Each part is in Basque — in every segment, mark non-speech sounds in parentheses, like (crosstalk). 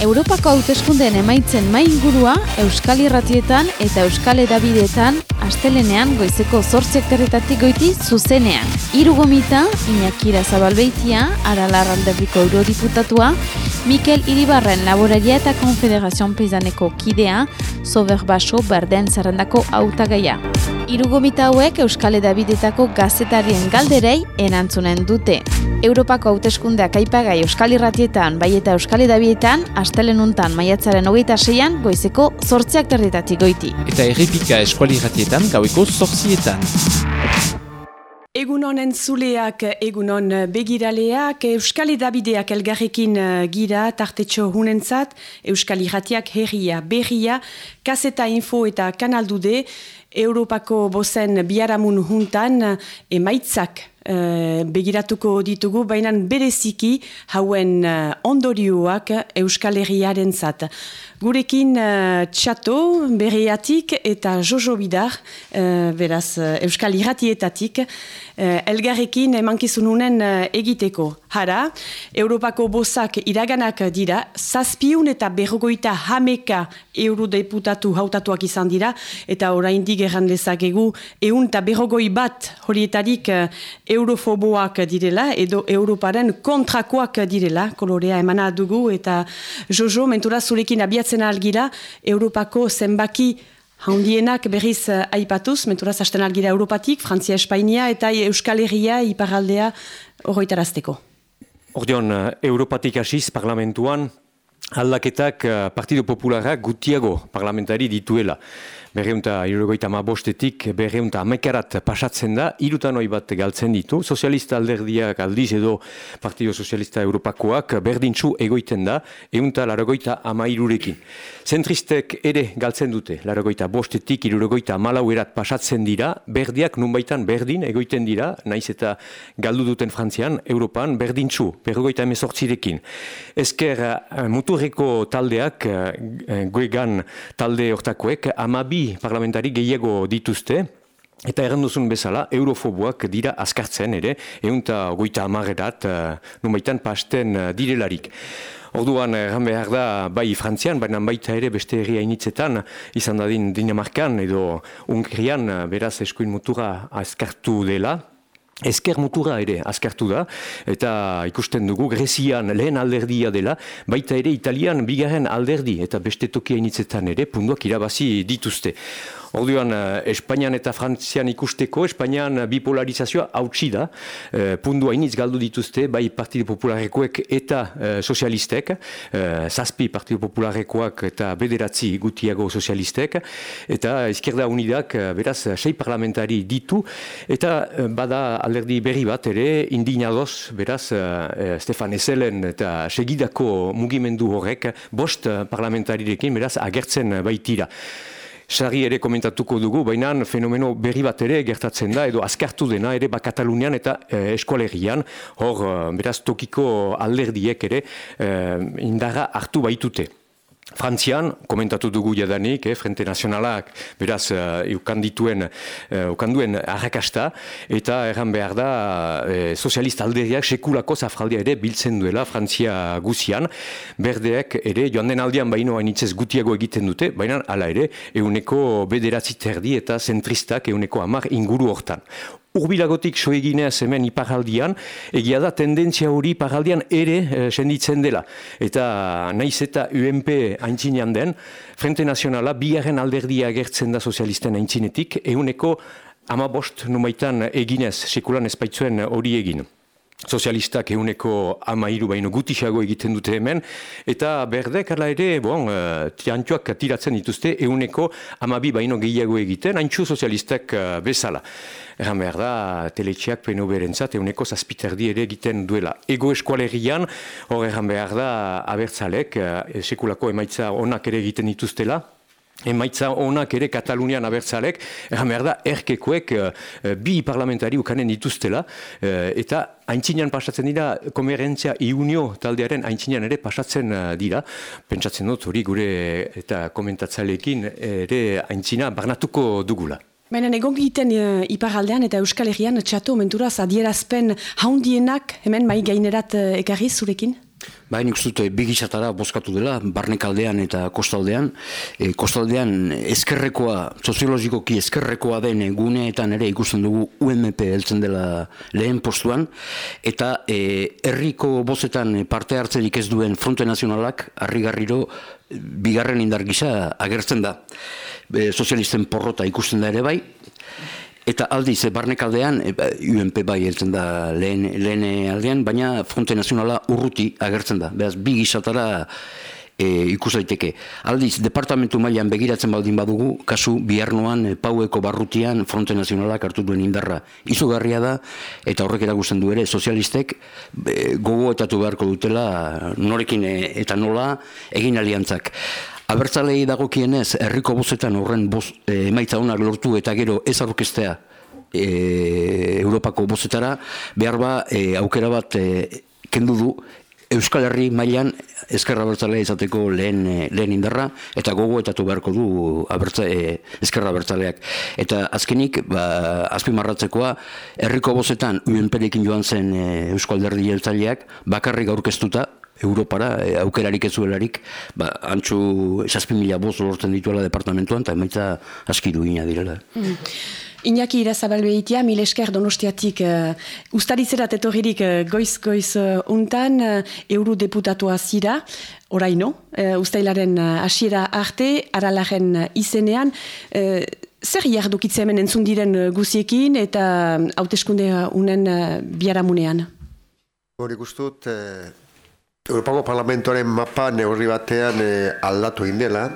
Europako hauteskundeen emaitzen mai ingurua Euskal Irratietan eta Euskal Edabideetan astelenean goizeko zortziak terretatik goiti zuzenean. Hiru gomita, Iñakira Zabalbeitia, Aralar Alderdiko Eurodiputatua, Mikel Iribarren Laboraria eta Konfederazion Peizaneko kidea, Sober Baso Berden zerrendako autagaia. Irugomita hauek Euskal Edabidetako gazetarien galderei erantzunen dute. Europako hauteskundeak aipagai Euskal Irratietan, bai eta Euskal Edabietan, astelenuntan maiatzaren hogeita seian, goizeko zortziak territatik goiti. Eta errepika Euskal Irratietan, gaueko zortzietan. Egun honen zuleak, egunon begiraleak, Euskal Edabideak elgarrekin eh, gira tartetxo hunentzat, Euskal Irratiak herria, berria, kaseta info eta kanaldude, Europako bozen biaramun juntan emaitzak uh, begiratuko ditugu, baina bereziki hauen ondorioak Euskal Herriaren zat. Gurekin uh, txato berriatik eta Jojo Bidar, uh, beraz Euskal Iratietatik, uh, elgarrekin emankizununen uh, egiteko. Hara, Europako bozak iraganak dira, zazpiun eta berrogoita hameka eurodeputatu hautatuak izan dira, eta oraindik erran dezakegu eun eta berrogoi bat horietarik uh, eurofoboak direla edo Europaren kontrakoak direla, kolorea emana dugu eta Jojo, mentura zurekin abiatzen algira, Europako zenbaki Haundienak berriz uh, aipatuz, mentura zasten algira Europatik, Frantzia, Espainia eta Euskal Herria iparaldea horretarazteko. Ordeon, uh, Europatik hasiz parlamentuan, aldaketak uh, Partido Popularak gutiago parlamentari dituela berreunta irurogoita ma bostetik berreunta amekarat pasatzen da, irutan hoi bat galtzen ditu, sozialista alderdiak aldiz edo Partido Sozialista Europakoak berdintzu egoiten da, eunta laragoita ama irurekin. Zentristek ere galtzen dute, laragoita bostetik irurogoita malauerat pasatzen dira, berdiak nunbaitan berdin egoiten dira, naiz eta galdu duten Frantzian, Europan berdintzu, berrogoita emezortzirekin. Ezker uh, muturreko taldeak, uh, goegan talde hortakoek, amabi parlamentari gehiago dituzte, Eta erranduzun bezala, eurofoboak dira askartzen ere, eunta goita amarerat, uh, numaitan pasten uh, direlarik. Orduan, erran behar da, bai Frantzian, baina baita ere beste herri hainitzetan, izan dadin Dinamarkan edo Ungrian, beraz eskuin mutura askartu dela, Ezker mutura ere azkartu da, eta ikusten dugu Grezian lehen alderdia dela, baita ere Italian bigarren alderdi, eta beste tokia initzetan ere punduak irabazi dituzte. Orduan, eh, Espainian eta Frantzian ikusteko, Espainian bipolarizazioa hautsi da, e, pundua iniz galdu dituzte, bai Partido Popularekoek eta e, sozialistek, e, zazpi Partido Popularekoak eta bederatzi gutiago sozialistek, eta Izquierda Unidak, beraz, sei parlamentari ditu, eta bada alderdi berri bat ere, indinadoz, beraz, e, Stefan Ezelen eta segidako mugimendu horrek, bost parlamentarirekin, beraz, agertzen baitira. Sarri ere komentatuko dugu, baina fenomeno berri bat ere gertatzen da, edo azkartu dena ere ba Katalunian eta e, eskualerian, hor, eh, beraz, tokiko alderdiek ere e, indarra hartu baitute. Frantzian, komentatu dugu jadanik, eh, Frente Nazionalak, beraz, uh, ukan dituen, uh, ukan duen arrakasta, eta erran behar da, uh, sozialista alderiak sekulako zafraldia ere biltzen duela Frantzia guzian, berdeek ere, joan den aldean baino hainitzez gutiago egiten dute, baina hala ere, euneko bederatzi terdi eta zentristak euneko amar inguru hortan urbilagotik soeginez hemen iparaldian, egia da tendentzia hori iparaldian ere e, senditzen dela. Eta naiz eta UMP haintzinean den, Frente Nazionala bigarren alderdia agertzen da sozialisten haintzinetik, eguneko ama bost numaitan eginez, sekulan espaitzuen hori egin sozialistak euneko amairu baino gutixago egiten dute hemen, eta berdek ala ere, bon, uh, tiantuak tiratzen dituzte euneko amabi baino gehiago egiten, haintxu sozialistak uh, bezala. Erran behar da, teletxeak peno berentzat euneko zazpiterdi ere egiten duela. Ego eskualerian, hor erran behar da, abertzalek, uh, sekulako emaitza onak ere egiten dituztela, Emaitza onak ere Katalunian abertzalek, erran behar da, erkekoek uh, bi parlamentari ukanen dituztela, uh, eta haintzinean pasatzen dira, komerentzia iunio taldearen haintzinean ere pasatzen dira. Pentsatzen dut hori gure eta komentatzalekin ere haintzina barnatuko dugula. Baina egon egiten uh, iparaldean eta Euskal Herrian txatu menturaz adierazpen haundienak hemen mai gainerat uh, ekarri zurekin? Ba, nik uste bigisatara bozkatu dela, barnekaldean eta kostaldean. E, kostaldean ezkerrekoa, soziologikoki ezkerrekoa den guneetan ere ikusten dugu UMP heltzen dela lehen postuan. Eta e, herriko bozetan parte hartzerik ez duen fronte nazionalak, harrigarriro, bigarren indar gisa agertzen da. E, sozialisten porrota ikusten da ere bai, Eta aldiz, barnekaldean, e, ba, UNP bai heltzen da lehen, lehen aldean, baina Fronte Nazionala urruti agertzen da. Beraz, bi gizatara e, ikus daiteke. Aldiz, departamentu mailan begiratzen baldin badugu, kasu biharnoan paueko barrutian Fronte Nazionalak hartu duen indarra izugarria da, eta horrek eragusten du ere, sozialistek e, gogoetatu beharko dutela norekin e, eta nola egin aliantzak. Abertzalei dagokienez, herriko bozetan horren boz, e, emaitza honak lortu eta gero ez aurkestea e, Europako bozetara, behar ba, e, aukera bat e, kendu du Euskal Herri mailan ezkerra bertzalea izateko lehen, lehen indarra eta gogo beharko du abertza, e, ezkerra bertzaleak. Eta azkenik, ba, azpimarratzekoa, herriko bozetan UNP-rekin joan zen e, Euskal Herri jeltzaleak bakarrik aurkeztuta Europara, e, aukerarik ez zuelarik, ba, antxu esazpi mila boz lortzen dituela departamentuan, eta emaitza askiru ina direla. Mm. Iñaki irazabal behitia, mil esker donostiatik uh, ustaritzerat etorririk uh, goiz-goiz uh, untan uh, eurodeputatua zira, oraino, uh, ustailaren hasiera arte, aralaren izenean, uh, zer jardukitze hemen entzun diren guziekin eta hauteskunde unen uh, biaramunean? Hori guztut, Europako Parlamentoaren mapa neurri batean e, aldatu egin dela.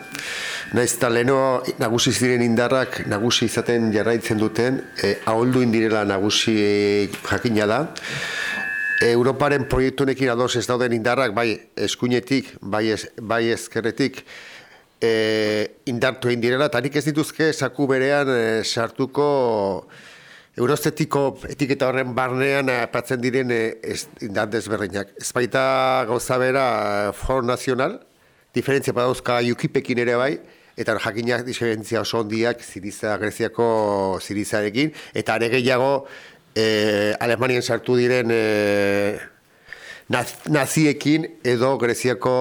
Naiz eta leheno nagusi ziren indarrak nagusi izaten jarraitzen duten, e, aholdu indirela nagusi jakina da. Europaren proiektunekin ados ez dauden indarrak, bai eskuinetik, bai, ez, bai ezkerretik, e, indartu egin direla, eta ez dituzke saku berean e, sartuko Eurostetiko etiketa horren barnean apatzen diren eh, ez, indat desberdinak. Ez baita gauza bera eh, for nazional, diferentzia badauzka yukipekin ere bai, eta jakinak diferentzia oso ondiak ziriza, greziako zirizarekin, eta are gehiago eh, Alemanian sartu diren eh, naziekin edo Greziako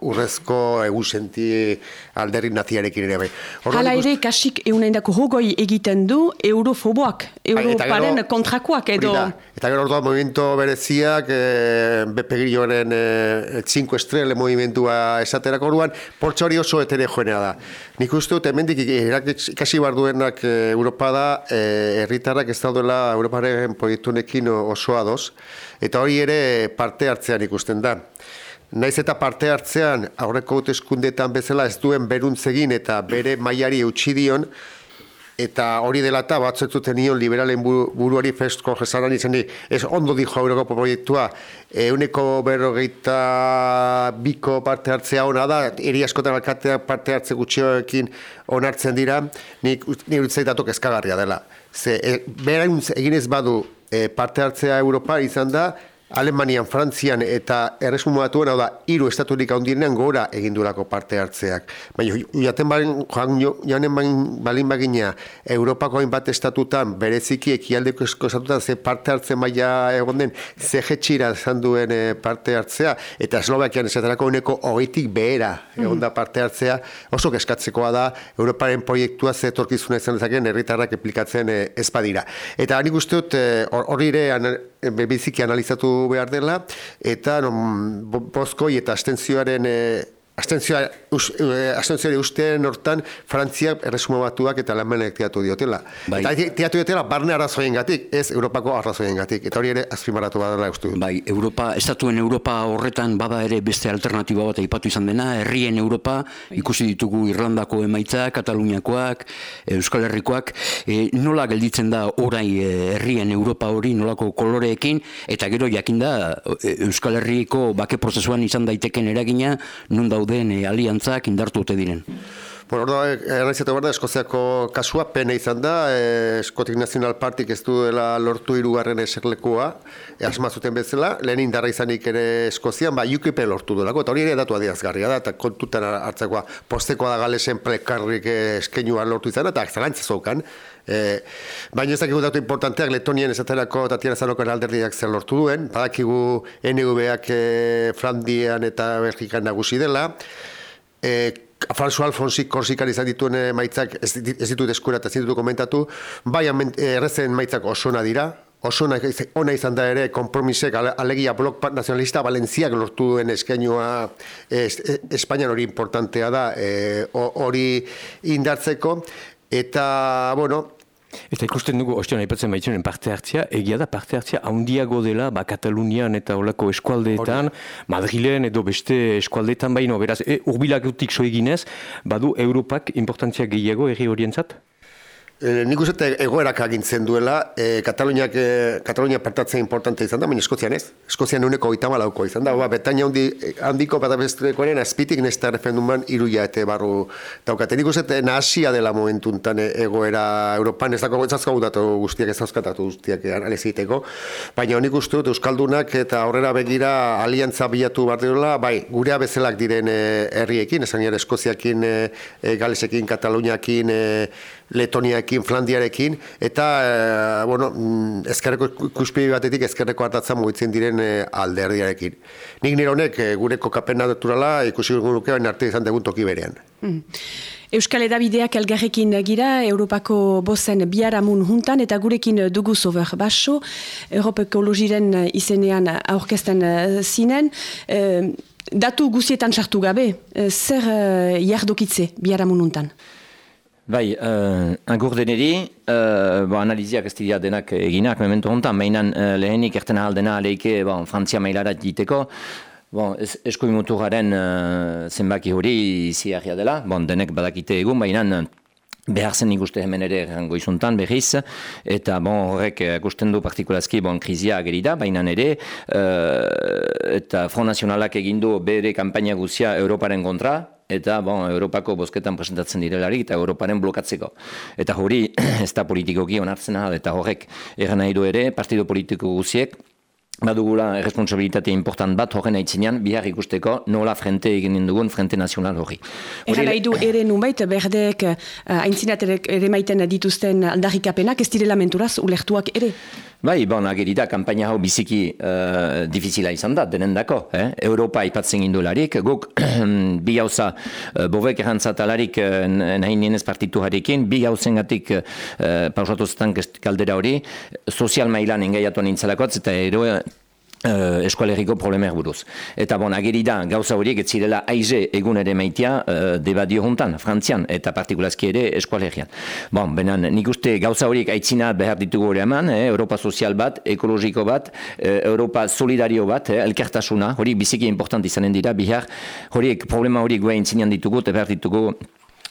urrezko egusenti alderri naziarekin ere bai. Hala ere, kasik eunen dako hogoi egiten du eurofoboak, bai, europaren kontrakoak edo... Eta gero orduan movimento bereziak, e, bepegirioaren e, 5 estrele movimentua esaterako orduan, portsa hori oso etere joenea da. Nik uste dut, emendik ikasi bar duenak e, Europa da, e, herritarrak ez daudela Europaren proiektunekin osoa doz, eta hori ere parte hartzean ikusten da. Naiz eta parte hartzean aurreko hauteskundetan bezala ez duen beruntzegin eta bere mailari eutsi dion, eta hori dela eta batzuetzuten nion liberalen buruari festko jesaran izan ez ondo dijo Euroko proiektua, euneko berrogeita biko parte hartzea ona da, eri askotan alkatea parte hartze gutxioekin onartzen dira, nik nire datok ezkagarria dela. Ze, e, egin ez badu e, parte hartzea Europa izan da, Alemanian, Frantzian eta erresumatuan hau da, hiru estaturik handirenean gora egindurako parte hartzeak. Baina, jaten joan joanen balin bagina, Europako hainbat estatutan, bereziki ekialdeko estatutan, ze parte hartzen maila egon den, ze jetxira zan duen eh, parte hartzea, eta Eslovakian esaterako uneko hogeitik behera egon da parte hartzea, oso keskatzekoa da, Europaren proiektua ze etorkizuna izan dezaken, herritarrak eplikatzen eh, ez badira. Eta nik uste dut, eh, hori ere, biziki analizatu behar dela, eta non, bozkoi eta astentzioaren eh, Astentzioa, us, uh, ustean hortan Frantzia erresuma batuak eta Alemanek teatu diotela. Bai. Eta teatu diotela barne arrazoien gatik, ez Europako arrazoien gatik. Eta hori ere azpimaratu badala uste. Bai, Europa, estatuen Europa horretan bada ere beste alternatiba bat aipatu izan dena, herrien Europa, ikusi ditugu Irlandako emaitzak, Kataluniakoak, Euskal Herrikoak, e, nola gelditzen da orai e, herrien Europa hori nolako koloreekin, eta gero jakinda e, Euskal Herriko bake prozesuan izan daiteken eragina, non da dauden e, aliantzak indartu ote diren? Bueno, orda, erraizatu behar da, Eskoziako kasua pena izan da, Eskotik National Partik ez du dela lortu irugarren eserlekoa, e, asmazuten bezala, lehen indarra izanik ere Eskozian, ba, UKP lortu duelako, eta hori ere datu adiazgarria da, eta kontutan hartzakoa, postekoa da galesen plekarrik eskenua lortu izan, eta zelantza zaukan, E, baina ez dakigu datu importanteak Letonien esaterako Tatiana Zanokoen alderdiak zer lortu duen, badakigu NV-ak e, Flandian eta Belgikan nagusi dela. E, François Alfonsi korsikan izan dituen maitzak ez, ditut eskura eta ez ditut komentatu, bai errezen maitzak osona dira, oso ona izan da ere kompromisek alegia blok nazionalista Valentziak lortu duen eskainua es, Espainian hori importantea da e, hori indartzeko eta bueno Eta ikusten dugu, ostion, haipatzen baitzunen parte hartzia, egia da parte hartzia handiago dela, ba, Katalunian eta olako eskualdeetan, Madrilen edo beste eskualdeetan baino, beraz, e, urbilak utik soeginez, badu Europak importantzia gehiago erri horientzat? E, nik uste egoerak agintzen duela, e, Kataluniak, e, Katalunia partatzea importante izan da, baina Eskozian ez. Eskozian uneko oita malauko izan da. Ba, Betaina handi, handiko bat abestrekoaren azpitik nesta referenduman iruia eta barru daukate. Nik uste nahasia dela momentuntan egoera Europan, ez dago ezazko datu guztiak ez dauzkatatu guztiak aneziteko. Baina nik uste dut Euskaldunak eta aurrera begira aliantza bilatu bat dira, bai, gurea bezalak diren herriekin, esan Eskoziakin, Galesekin, Kataluniakin, Letoniarekin, Flandiarekin, eta, e, bueno, mm, ezkerreko ikuspegi batetik ezkerreko hartatzen mugitzen diren e, alderdiarekin. Nik nire honek, e, gure kokapen naturala, ikusi guruke, baina arte izan degun toki berean. Mm. Euskal Edabideak elgarrekin gira, Europako bozen biaramun juntan, eta gurekin dugu zober baso, Europa Ekologiren izenean aurkesten zinen, datu guzietan sartu gabe, zer jardokitze biaramun juntan? Bai, uh, agur deneri, uh, bo, analiziak ez dira denak eginak, mementu hontan, mainan uh, lehenik erten ahaldena aleike bon, Frantzia mailarat diteko, bon, es, eskoi muturaren uh, zenbaki hori ziarria dela, bon, denek badakite egun, mainan behar zen ikuste hemen ere errango izuntan behiz, eta bon, horrek ikusten du partikulazki bon, krizia agerida, baina ere, uh, eta Front Nacionalak egindu bere kampaina guzia Europaren kontra, eta bon, Europako bozketan presentatzen direlari eta Europaren blokatzeko. Eta hori (clears throat) ez da politikoki onartzen eta horrek eran nahi du ere, partido politiko guziek, badugula responsabilitate important bat horren aitzinean bihar ikusteko nola frente egin dugun frente nazional hori. Egan nahi du ere nunbait berdeek uh, aintzinat ere maiten dituzten aldarrikapenak ez direla menturaz ulertuak ere? Bai, bon, agerida, kampaina hau biziki uh, difizila izan da, denendako. Eh? Europa ipatzen indularik, guk (clears throat) bi gauza uh, bovek errantzatalarik uh, nahi nienez partitu harekin, bi gauzen gatik uh, pausatu zetan kaldera hori, sozial mailan engaiatu nintzelakotz, eta ero Uh, eskualeriko problemer buruz. Eta bon, ageri da, gauza horiek ez zirela aize egun ere maitea uh, debadio juntan, frantzian, eta partikulazki ere eskualerian. Bon, benan, nik uste gauza horiek aitzina behar ditugu hori eman, eh, Europa sozial bat, ekologiko bat, eh, Europa solidario bat, eh, elkartasuna, hori biziki important izanen dira, bihar horiek problema horiek guain zinean ditugu, eta behar ditugu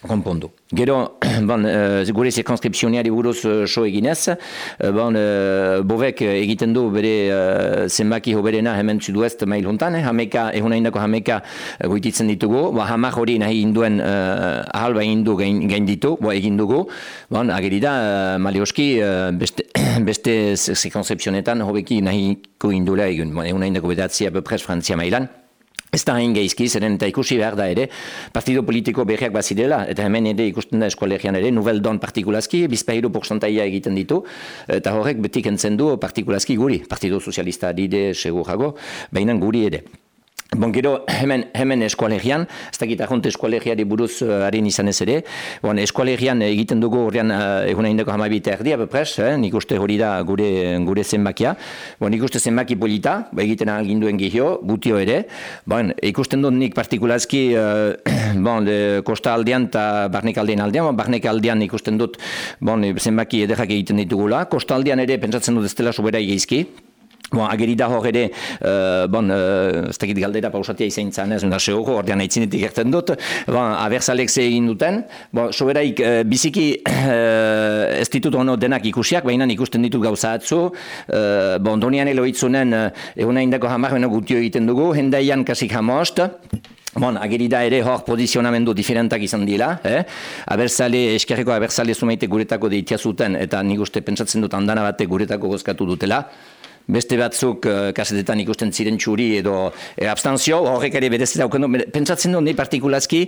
konpondu. Gero, (clears throat) bon, uh, gure zirkonskripsioniari buruz uh, so eginez, uh, bon, uh, bovek egiten du bere uh, zenbaki hoberena hemen zuduest mail hontan, eh? hameka, ehuna indako hameka uh, goititzen ditugu, ba, hamak hori nahi induen uh, ahalba indu gain, gain ditu, ba, egin dugu, bon, agerida, uh, malioski, uh, beste, (clears throat) beste zirkonskripsionetan hobeki nahi indula egin, bon, ehuna indako bedatzia bepres Frantzia mailan, Ez da hain geizki, zeren eta ikusi behar da ere, partido politiko berriak bazidela, eta hemen ere ikusten da eskolegian ere, Nouvelle Don partikulazki, bizpahiru porcentaia egiten ditu, eta horrek betik entzen du partikulazki guri, Partido Sozialista dide segurago, baina guri ere. Bon, gero, hemen, hemen eskualegian, ez dakit ahont eskualegiari buruz uh, harin izan ez ere, bon, eskualegian egiten dugu horrean uh, egun indako hamabita erdia, bepres, eh? nik uste hori da gure, gure zenbakia. Bon, nik uste zenbaki polita, ba, egiten algin duen gehio, gutio ere. Bon, ikusten dut nik partikulazki, uh, (clears throat) bon, kosta aldean eta barnek aldean aldean, bon, barnek aldean ikusten dut bon, zenbaki edekak egiten ditugula. Kosta aldean ere, pentsatzen dut ez dela sobera egizki, Bon, ageri da hor ere, uh, bon, uh, ez dakit galdera pausatia izan zan ez, nase hori, ordean aitzinetik erten dut, bon, abertzalek ze egin duten, bon, soberaik uh, biziki uh, ez ditut ono denak ikusiak, baina ikusten ditut gauza atzu, uh, bon, donian eloitzunen, uh, egun hain dako hamar, gutio egiten dugu, hendaian kasik hamost, Bon, ageri da ere hor posizionamendu diferentak izan dira, eh? Abertzale, eskerreko abertzale zumeite guretako deitia zuten, eta nik uste pentsatzen dut handana bate guretako gozkatu dutela beste batzuk uh, kasetetan ikusten ziren txuri edo e, abstantzio, horrek ere bedez dauken pentsatzen dut, nahi partikulazki,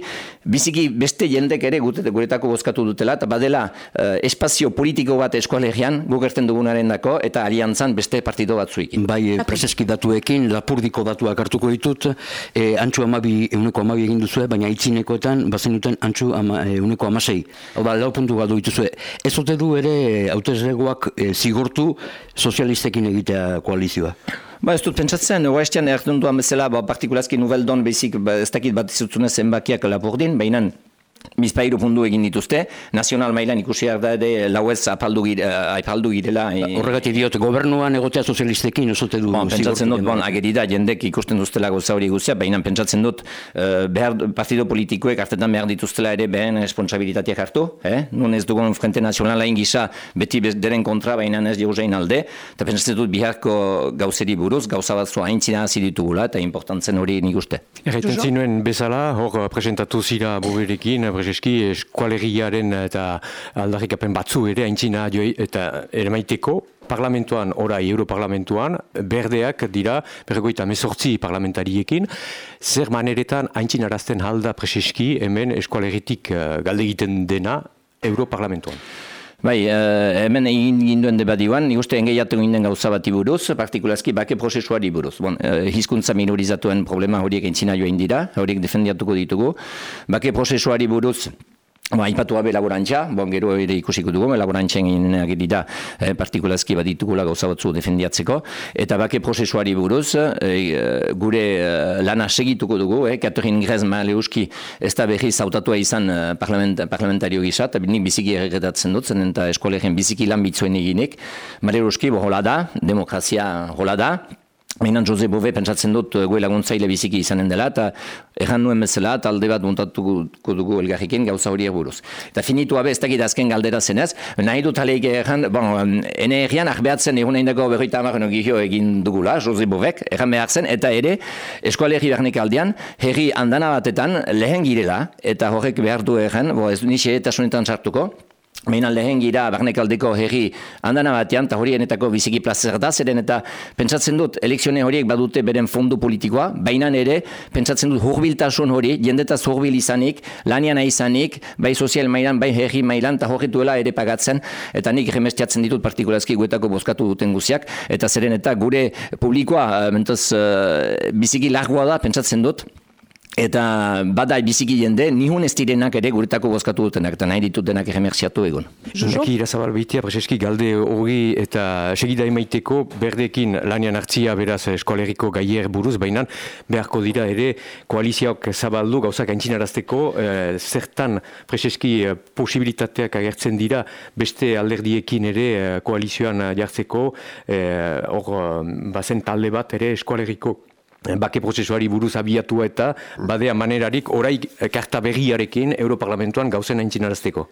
biziki beste jendek ere gute, guretako bozkatu dutela, eta badela uh, espazio politiko bat eskualegian, gugerten dugunaren dako, eta aliantzan beste partido batzuik. Bai, preseski datuekin, lapurdiko datuak hartuko ditut, e, antxu amabi, euneko amabi egin duzu, baina itzinekoetan, bazen duten antxu ama, euneko amasei. Hau da, lau puntu gadu dituzue. Ez ote du ere, hautezregoak e, zigortu sozialistekin egitea koalizioa. Ba, ez dut pentsatzen, oaiztean erdun duan bezala, ba, partikulazki nuveldon bezik, ba, ez dakit bat izutzunez zenbakiak lapurdin, behinan bizpairu pundu egin dituzte, nazional mailan ikusi da ere lauez apaldu, gire, uh, apaldu girela. E... Horregatik diot, gobernuan egotea sozialistekin osote du. Bon, pentsatzen dut, bon, ageri da, jendek ikusten duztela goza hori guztia, baina pentsatzen dut, uh, behar, partido politikoek hartetan behar dituztela ere behen responsabilitateak hartu, eh? nun ez dugun frente nazionala ingisa beti deren kontra, baina ez jauzein alde, eta pentsatzen dut biharko gauzeri buruz, gauza bat zua haintzina hasi ditugula, eta importantzen hori nik uste. Erreiten zinuen bezala, hor presentatu zira buberekin, Brezeski eskualeriaren eta aldarrikapen batzu ere haintzina joi eta ere maiteko parlamentuan, orai Europarlamentuan, berdeak dira, bergoita mesortzi parlamentariekin, zer maneretan haintzin arazten halda Brezeski hemen eskualeritik uh, galde egiten dena Europarlamentuan. Bai, uh, hemen egin ginduen debadioan, nik uste engeiatu ginen gauza bat buruz, partikulazki bake prozesuari buruz. Bon, uh, hizkuntza minorizatuen problema horiek entzina joan dira, horiek defendiatuko ditugu. Bake prozesuari buruz, Ba, ipatu gabe laborantza, bon, gero ere ikusiko dugu, laborantza egin da eh, partikulazki bat ditugula gauza batzu defendiatzeko, eta bake prozesuari buruz, eh, gure eh, lana segituko dugu, eh, Catherine Grez Maleuski ez da behi zautatua izan parlament, parlamentario gisa, eta nik biziki erretatzen dut, zen eta eskolegen biziki lan bitzuen eginik, Maleuski hola da, demokrazia hola da, Mainan Jose Bove pentsatzen dut eh, goe laguntzaile biziki izanen dela, eta erran nuen bezala, talde bat muntatuko dugu elgarrikin gauza hori buruz. Eta finitu abe, ez dakit azken galdera zenez, nahi dut aleik erran, bon, ene errian ahbeatzen egun egin dago berroita amarren gihio egin dugula, Jose Bovek, erran behar zen, eta ere, eskualerri bernek aldean, herri andana batetan lehen girela, eta horrek behar du erran, bo ez du eta sunetan sartuko, Meina lehen gira, barnekaldeko herri handana batean, eta horienetako biziki plazer da, zeren eta pentsatzen dut, elekzione horiek badute beren fondu politikoa, baina ere, pentsatzen dut hurbiltasun hori, jendetaz hurbil izanik, lanian izanik, bai sozial mailan, bai herri mailan, eta horretu ere pagatzen, eta nik remestiatzen ditut partikulazki guetako bozkatu duten guziak, eta zeren eta gure publikoa, eh, mentaz, uh, biziki largoa da, pentsatzen dut, Eta bada biziki jende, nihun ez direnak ere guretako bozkatu dutenak, eta nahi ditut denak egemerziatu egon. Zuzaki irazabal behitia, prezeski galde hori eta segida emaiteko berdekin lanian hartzia beraz eskoaleriko gaier buruz, baina beharko dira ere koalizioak zabaldu gauzak aintzinarazteko, e, zertan prezeski eh, posibilitateak agertzen dira beste alderdiekin ere eh, koalizioan jartzeko, hor bazen talde bat ere eskoaleriko bake prozesuari buruz abiatu eta badea manerarik orai karta berriarekin Europarlamentuan gauzen aintzinarazteko.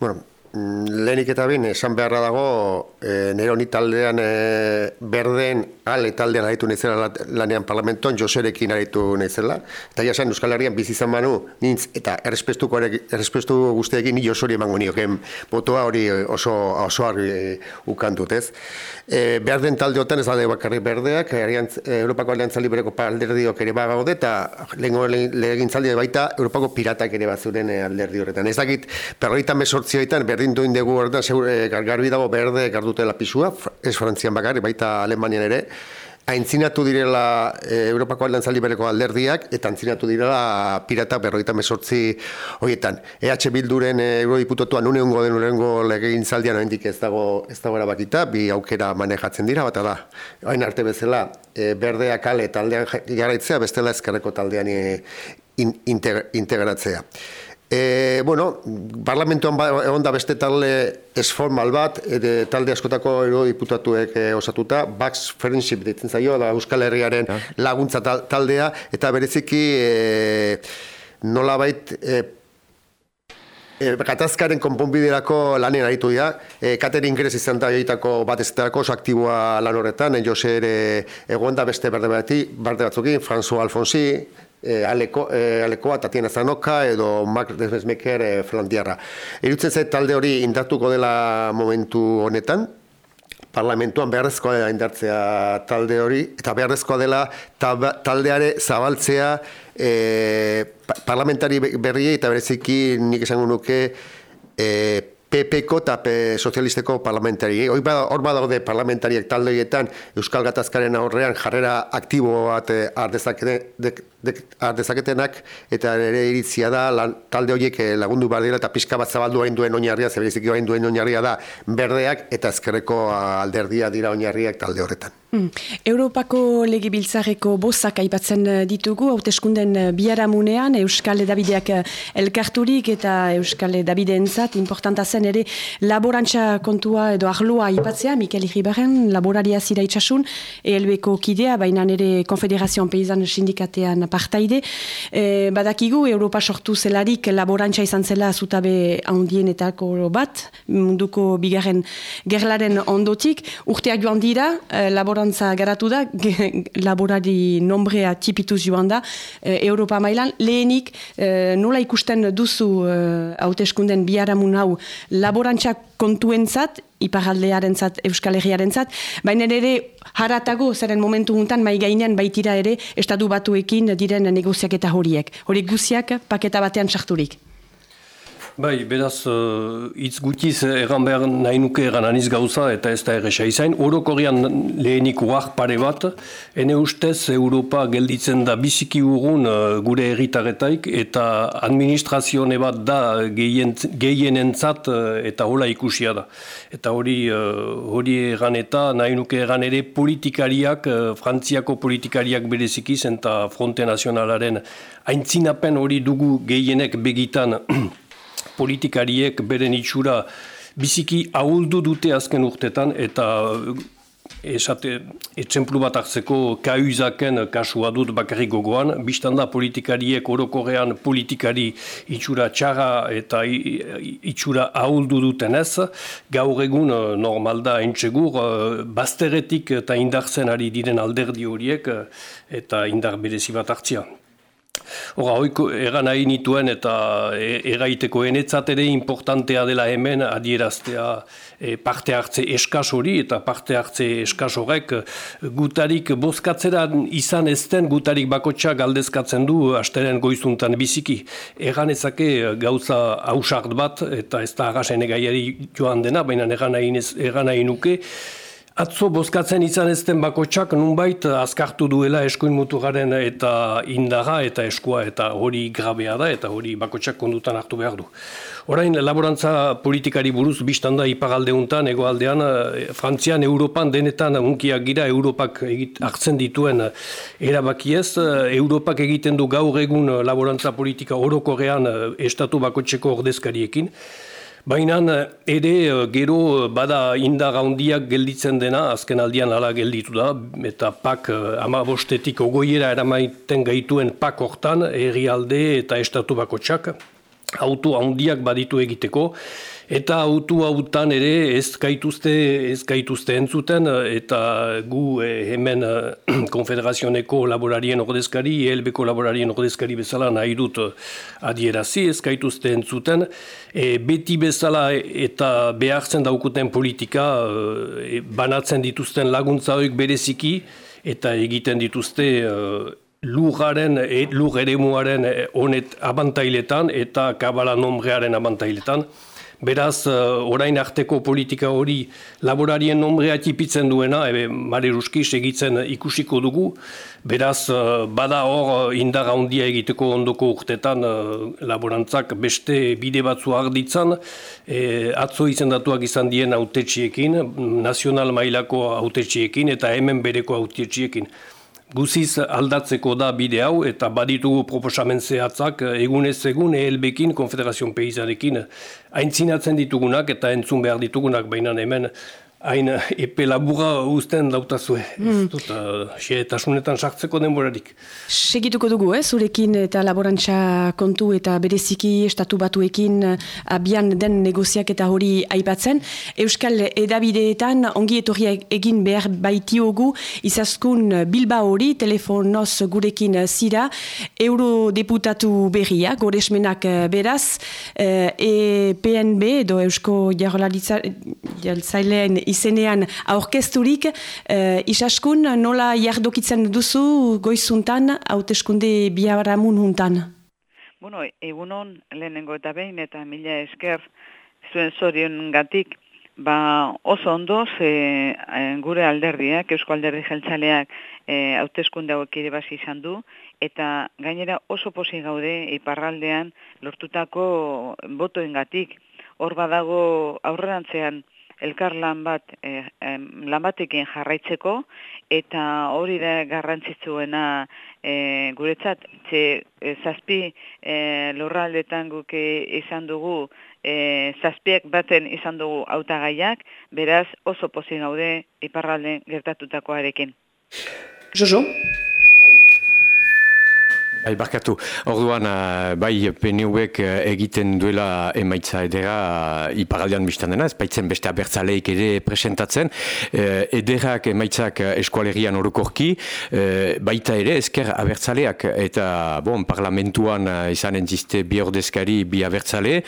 Bueno, lehenik eta bin, esan beharra dago, e, nire honi taldean e, berden ale taldean aritu nizela lanean parlamentoan, joserekin aritu nizela. Eta jasen Euskal Herrian bizizan manu, nintz, eta errespestu guztiekin ni josori emango nioken botoa hori oso, oso argi e, ukantut ez. E, berden talde hotan ez alde bakarri berdeak, Ariantz, Europako Aliantza Libereko alderdiok ere bagaude, eta lehenko lehegintzaldi baita Europako piratak ere bazuren alderdi horretan. Ez dakit, perroitan mesortzi horretan, berdin duen dugu horretan, e, garbi dago berde gardutela pisua, ez Frantzian bakarri, baita Alemanian ere, Aintzinatu direla e, Europako aldantzaldi bereko alderdiak, eta aintzinatu direla pirata berroita mesortzi horietan. EH Bilduren e, eurodiputatuan une ungo den urengo legegin zaldian ez dago, ez dago erabakita, bi aukera manejatzen dira, bat da, hain arte bezala, e, berdeak ale taldean garaitzea, bestela ezkerreko taldean e, integratzea. E, bueno, parlamentuan ba, egon da beste talde esformal bat, e, talde askotako eurodiputatuek e, osatuta, Bax Friendship ditzen zaio, da Euskal Herriaren laguntza taldea, eta bereziki e, nola bait, e, e, gatazkaren konponbiderako lanen aritu dira, e, Katerin Grez izan da joitako bat ez oso aktiboa lan horretan, en Jose ere egon da beste berde, bati, berde batzukin, François Alfonsi, e, aleko, e, alekoa, Tatiana Zanoka edo Mark Desmesmeker e, Flandiarra. Irutzen zait talde hori indartuko dela momentu honetan, parlamentuan beharrezkoa dela indartzea talde hori, eta beharrezkoa dela taldeare zabaltzea e, parlamentari berriei eta bereziki nik esango nuke e, PP-ko eta sozialisteko parlamentari. Hor badaude parlamentariak taldeietan Euskal Gatazkaren aurrean jarrera aktibo bat eh, ardezaketenak eta ere iritzia da talde horiek eh, lagundu badira eta pixka bat zabaldu hain duen oinarria, zeberiziki hain duen oinarria da berdeak eta ezkerreko alderdia dira oinarriak talde horretan. Hmm. Europako legibiltzareko bozak aipatzen eh, ditugu, hauteskunden eh, biaramunean, Euskal Edabideak eh, elkarturik eta Euskal Edabideen zat, importanta zen ere laborantza kontua edo arloa aipatzea, Mikel Iribarren, laboraria zira itxasun, ELB-ko kidea, baina ere Konfederazioan Peizan Sindikatean partaide. E, badakigu, Europa sortu zelarik laborantza izan zela zutabe handienetako bat, munduko bigarren gerlaren ondotik, urteak joan dira, laborantza laborantza garatu da, (laughs) laborari nombrea tipituz joan da, e, Europa mailan, lehenik e, nola ikusten duzu e, hauteskunden biharamun hau laborantza kontuentzat, iparaldearen zat, euskal herriaren zat, baina ere haratago zeren momentu guntan mai gainean baitira ere estatu batuekin diren negoziak eta horiek. Horiek guziak paketa batean sarturik. Bai, beraz, uh, itz gutiz egan behar nahi nuke egan aniz gauza eta ez da erresa izain. Orokorian lehenik uak pare bat, ene ustez Europa gelditzen da biziki urgun uh, gure erritaretaik eta administrazione bat da gehien entzat uh, eta hola ikusia da. Eta hori hori egan eta nahi nuke egan ere politikariak, frantziako politikariak berezikiz eta fronte nazionalaren aintzinapen hori dugu gehienek begitan politikariek beren itxura biziki ahuldu dute azken urtetan eta eh, esate etxemplu bat hartzeko kauizaken kasua dut bakarrik gogoan, biztan da politikariek orokorrean politikari itxura txara eta itxura ahuldu duten ez, gaur egun eh, normal da entxegur, eh, bazteretik eta indartzen ari diren alderdi horiek eta indar berezi bat hartzia. Hora, hoiko egan nahi nituen eta e, egaiteko enetzat ere importantea dela hemen adieraztea e, parte hartze eskas hori eta parte hartze eskas horrek gutarik bozkatzera izan ezten gutarik bakotxa galdezkatzen du asteren goizuntan biziki. Egan ezake gauza hausart bat eta ez da agasen egaiari joan dena, baina egan nahi nuke, Atzo bozkatzen izan ezten bakotsak nunbait azkartu duela eskuin muturaren eta indaga eta eskua eta hori grabea da eta hori bakotsak kondutan hartu behar du. Orain, laborantza politikari buruz biztanda ipagaldeuntan, egoaldean, eh, Frantzian, Europan, denetan unkiak gira, Europak egit, hartzen dituen erabakiez, eh, Europak egiten du gaur egun laborantza politika orokorrean eh, estatu bakotxeko ordezkariekin, Baina ere gero bada indar handiak gelditzen dena, azken aldian ala gelditu da, eta pak ama bostetik ogoiera eramaiten gaituen pak hortan, erri alde eta estatu bako txak, auto handiak baditu egiteko, Eta autu hautan ere ez gaituzte, ez gaituzte entzuten eta gu eh, hemen eh, (clears throat) konfederazioneko laborarien ordezkari, ELBeko laborarien ordezkari bezala nahi dut eh, adierazi, ez gaituzte entzuten. E, beti bezala eta behartzen daukuten politika banatzen dituzten laguntza hoik bereziki eta egiten dituzte lujaren, e, lur ere honet abantailetan eta kabala nombrearen abantailetan. Beraz, uh, orain arteko politika hori laborarien nombrea tipitzen duena, ebe Mare Ruski segitzen ikusiko dugu. Beraz, uh, bada hor uh, indar handia egiteko ondoko urtetan laborantzak beste bide batzu arditzan, e, atzo izendatuak izan dien autetxiekin, nazional mailako autetxiekin eta hemen bereko autetxiekin guziz aldatzeko da bide hau eta baditugu proposamen zehatzak egunez egun ELBekin, Konfederazioan Peizarekin, aintzinatzen ditugunak eta entzun behar ditugunak, baina hemen hain epe labura uzten dautazue. Mm. Ez dut, uh, sartzeko denborarik. Segituko dugu, eh, zurekin eta laborantza kontu eta bereziki estatu batuekin eh, abian den negoziak eta hori aipatzen. Euskal edabideetan ongi etorria egin behar baitiogu izaskun Bilba hori telefonoz gurekin zira eurodeputatu berria, goresmenak eh, beraz, e PNB edo Eusko Jarlaritzaileen izenean aurkezturik, e, isaskun nola jardokitzen duzu goizuntan hauteskunde biaramun huntan? Bueno, egunon lehenengo eta behin eta mila esker zuen zorion gatik, ba oso ondo ze e, gure alderdiak, eusko alderdi jeltzaleak e, hauteskunde hauek ere basi izan du, eta gainera oso posi gaude iparraldean lortutako botoen gatik. Hor badago aurrerantzean elkar lan bat eh, lan batekin jarraitzeko eta hori da garrantzitsuena eh, guretzat. Ze eh, zazpi eh, lurraldetan guk izan dugu eh, zazpiek baten izan dugu hautagaiak beraz oso pozik gaude iparralde gertatutakoarekin. Jojo Bai, barkatu. Orduan, uh, bai, PNU-ek uh, egiten duela emaitza edera uh, iparaldean biztan dena, ez baitzen beste abertzaleik ere presentatzen. Uh, ederak emaitzak eskualerian orokorki, uh, baita ere ezker abertzaleak eta bon, parlamentuan izan entziste bi ordezkari bi abertzale,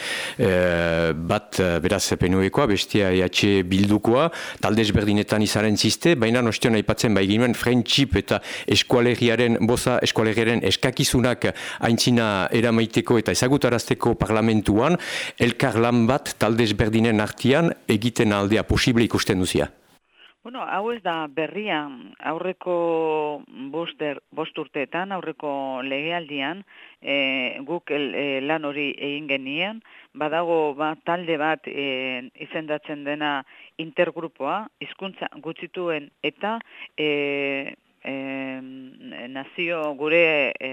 bat beraz PNU-ekoa, bestia EH bildukoa, talde ezberdinetan izan entziste, baina nostioan aipatzen bai ginoen friendship eta eskualeriaren boza, eskualeriaren eskaki eskakizunak aintzina eramaiteko eta ezagutarazteko parlamentuan, elkar lan bat talde ezberdinen artian egiten aldea posible ikusten duzia. Bueno, hau ez da berria aurreko boster, bosturteetan, aurreko legealdian, e, guk el, e, lan hori egin genien, badago ba, talde bat e, izendatzen dena intergrupoa, hizkuntza gutxituen eta e, e, nazio gure e,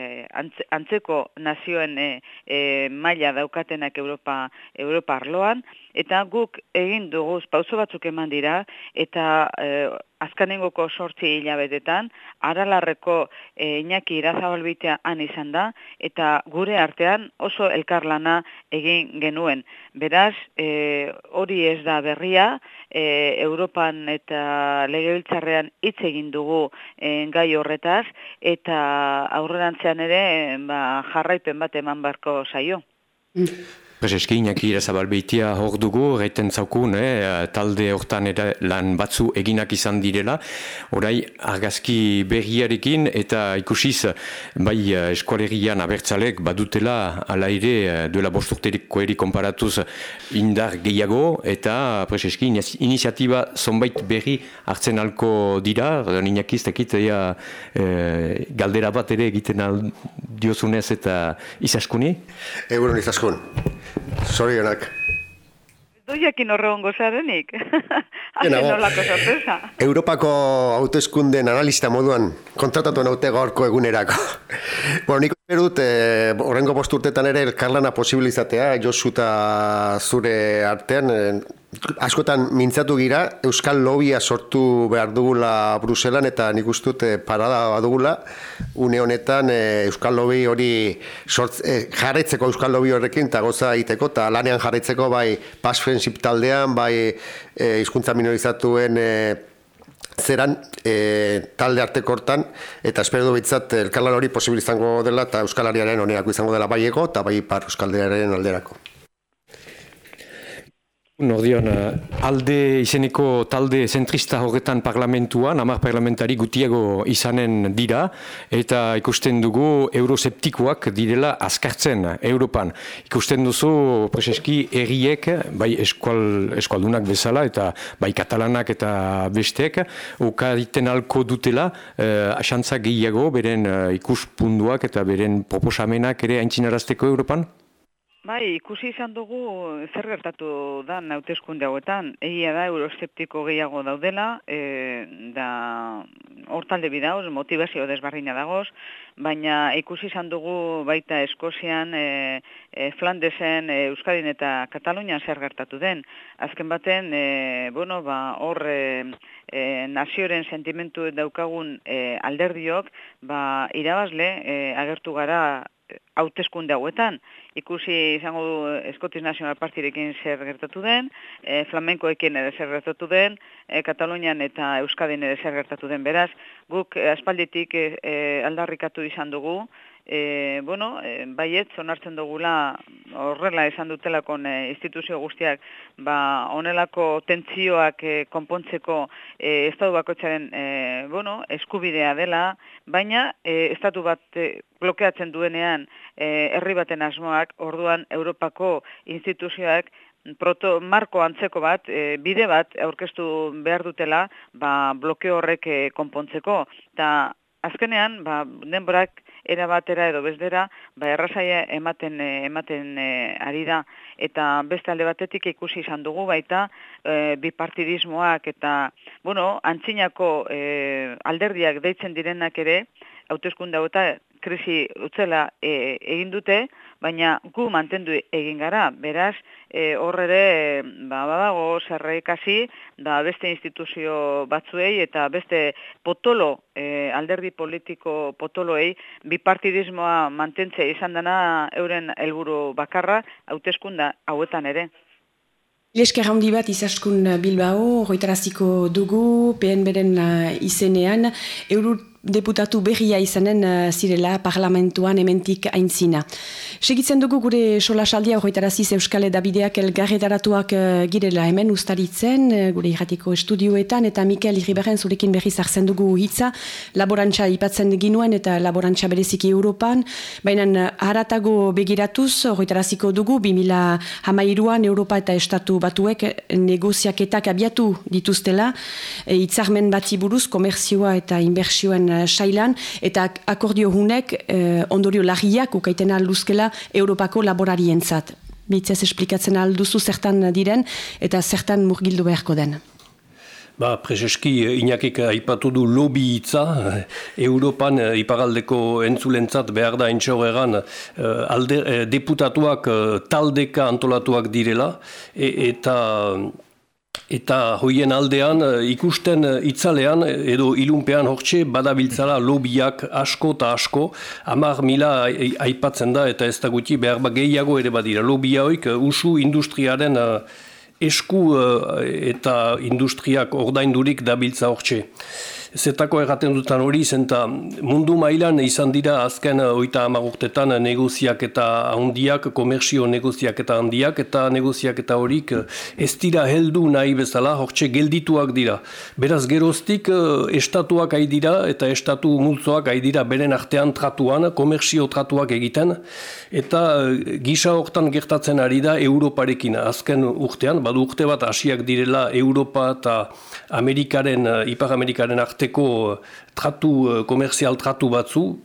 antzeko nazioen e, e, maila daukatenak Europa, Europa arloan, eta guk egin dugu pauso batzuk eman dira, eta e, azkanengoko sortzi hilabetetan, aralarreko e, inaki irazabalbitea han izan da, eta gure artean oso elkarlana egin genuen. Beraz, e, hori ez da berria, e, Europan eta legebiltzarrean hitz egin dugu e, gai horretaz, eta aurrerantzean ere ba, jarraipen bat eman barko zaio. Prezeski, inaki irazabalbeitia hor dugu, reiten zaukun, eh, talde hortan eta lan batzu eginak izan direla. Horai, argazki berriarekin eta ikusiz, bai eh, eskualerian abertzalek badutela ala ere eh, duela bosturteriko eri konparatuz indar gehiago eta prezeski, iniziatiba zonbait berri hartzen alko dira, inaki ez dakit, eh, galdera bat ere egiten al diozunez eta izaskuni? Egunon izaskun. Zorionak. Doiakin horregon gozarenik. sorpresa. Europako hautezkunden analista moduan kontratatu naute gaurko egunerako. (laughs) bueno, nik dut, eh, horrengo posturtetan ere elkarlana posibilizatea, Josuta zure artean, eh, askotan mintzatu gira, Euskal Lobia sortu behar dugula Bruselan eta nik ustut eh, parada badugula, une honetan eh, Euskal Lobi hori sortz, eh, jarretzeko Euskal Lobi horrekin eta goza egiteko eta lanean jarretzeko bai pas friendship taldean, bai eh, hizkuntza minorizatuen zeran talde arte kortan eta espero du bitzat elkarlan hori posibilizango dela eta Euskalariaren honeako izango dela baieko eta bai par Euskaldearen alderako. Nordion, eh, alde izeneko talde zentrista horretan parlamentuan, amar parlamentari gutiago izanen dira, eta ikusten dugu euroseptikoak direla azkartzen Europan. Ikusten duzu, preseski, erriek, bai eskual, eskualdunak bezala, eta bai katalanak eta bestek, ukariten alko dutela, eh, asantza gehiago, beren eh, ikuspunduak eta beren proposamenak ere aintzinarazteko Europan? Bai, ikusi izan dugu zer gertatu da nauteskunde hauetan. Egia da, euroseptiko gehiago daudela, e, da hortalde bidauz, motivazio desbarrina dagoz, baina ikusi izan dugu baita Eskozian, e, e, Flandesen, e, Euskadin eta Katalunian zer gertatu den. Azken baten, e, bueno, ba, hor e, e, nazioren sentimentu daukagun e, alderdiok, ba, irabazle, e, agertu gara hauteskunde hauetan. Ikusi izango du Eskotiz National Partirekin zer gertatu den, e, flamenkoekin ere zer gertatu den, e, Katalunian eta Euskadin ere zer gertatu den. Beraz, guk aspalditik e, aldarrikatu izan dugu, e, bueno, e, baiet, zonartzen dugula horrela esan dutelakon e, instituzio guztiak, ba, onelako tentzioak e, konpontzeko e, estatu bakotxaren e, bueno, eskubidea dela, baina e, estatu bat e, blokeatzen duenean e, herri baten asmoak, orduan Europako instituzioak proto marko antzeko bat, e, bide bat aurkeztu behar dutela, ba, blokeo horrek e, konpontzeko. Eta azkenean, ba, denborak era batera edo bezdera, ba, errazaia ematen, eh, ematen e, ari da. Eta beste alde batetik ikusi izan dugu baita, e, bipartidismoak eta, bueno, antzinako e, alderdiak deitzen direnak ere, hautezkunde eta krisi utzela e, egin dute, baina gu mantendu egin gara, beraz, e, horre ba, badago zerrekasi, da beste instituzio batzuei eta beste potolo, e, alderdi politiko potoloei, bipartidismoa mantentzea izan dena euren helburu bakarra, hauteskunda hauetan ere. Lesker handi bat izaskun Bilbao, roitaraziko dugu, PNB-ren izenean, eurut deputatu berria izanen uh, zirela parlamentuan ementik aintzina. Segitzen dugu gure sola saldia horretaraziz Euskal Edabideak elgarretaratuak uh, girela hemen ustaritzen, uh, gure irratiko estudioetan, eta Mikel Irriberren zurekin berriz arzen dugu hitza, laborantza ipatzen ginuen eta laborantza bereziki Europan, baina haratago begiratuz horretaraziko dugu, 2000 hamairuan Europa eta Estatu batuek negoziaketak abiatu dituztela, e, itzarmen bati buruz, komerzioa eta inbertsioen sailan, eta akordio hunek uh, ondorio lagiak ukaiten alduzkela Europako laborarientzat. Bitzez esplikatzen alduzu zertan diren eta zertan murgildu beharko den. Ba, Prezeski, inakik aipatu du lobby hitza, Europan iparaldeko entzulentzat behar da entxoregan alde, deputatuak taldeka antolatuak direla, e, eta Eta hoien aldean eh, ikusten eh, itzalean eh, edo ilunpean hortxe badabiltzala lobiak asko eta asko. Amar mila aipatzen da eta ez da guti behar ba gehiago ere badira. Lobia hoik usu industriaren esku eta industriak ordaindurik dabiltza hortxe zetako erraten dutan hori, zenta mundu mailan izan dira azken oita amagurtetan negoziak eta handiak, komersio negoziak eta handiak, eta negoziak eta horik ez dira heldu nahi bezala, hortxe geldituak dira. Beraz geroztik, estatuak dira eta estatu multzoak dira beren artean tratuan, komersio tratuak egiten, eta gisa hortan gertatzen ari da Europarekin azken urtean, badu urte bat hasiak direla Europa eta Amerikaren, Ipar Amerikaren arte arteko eh, tratu, eh, komerzial tratu batzu,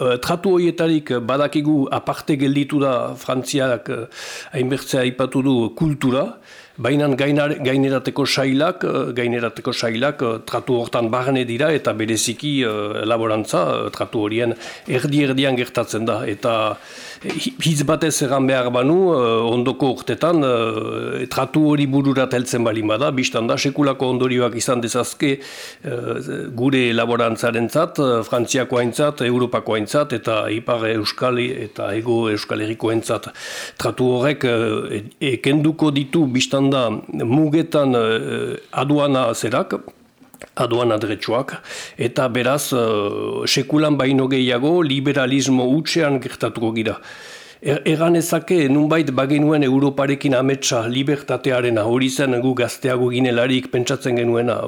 Uh, tratu horietarik badakigu aparte gelditu da Frantziak hainbertzea ipatu du kultura, baina gainerateko sailak, gainerateko sailak tratu hortan barne dira eta bereziki laborantza tratu horien erdi-erdian gertatzen da. Eta hitz batez egan behar banu, uh, ondoko urtetan, uh, tratu hori bururat heltzen bali bada, biztan da, sekulako ondorioak izan dezazke uh, gure laborantzaren zat, Frantziako haintzat, Europako haintzat, eta Ipar Euskali eta Ego Euskal Herriko haintzat. Tratu horrek ekenduko ditu biztan da mugetan aduana zerak, aduan adretsuak, eta beraz, uh, sekulan baino gehiago, liberalismo utxean gertatuko gira. Er, egan ezake, nunbait bagenuen Europarekin ametsa libertatearen hori zen gu gazteago ginelarik pentsatzen genuena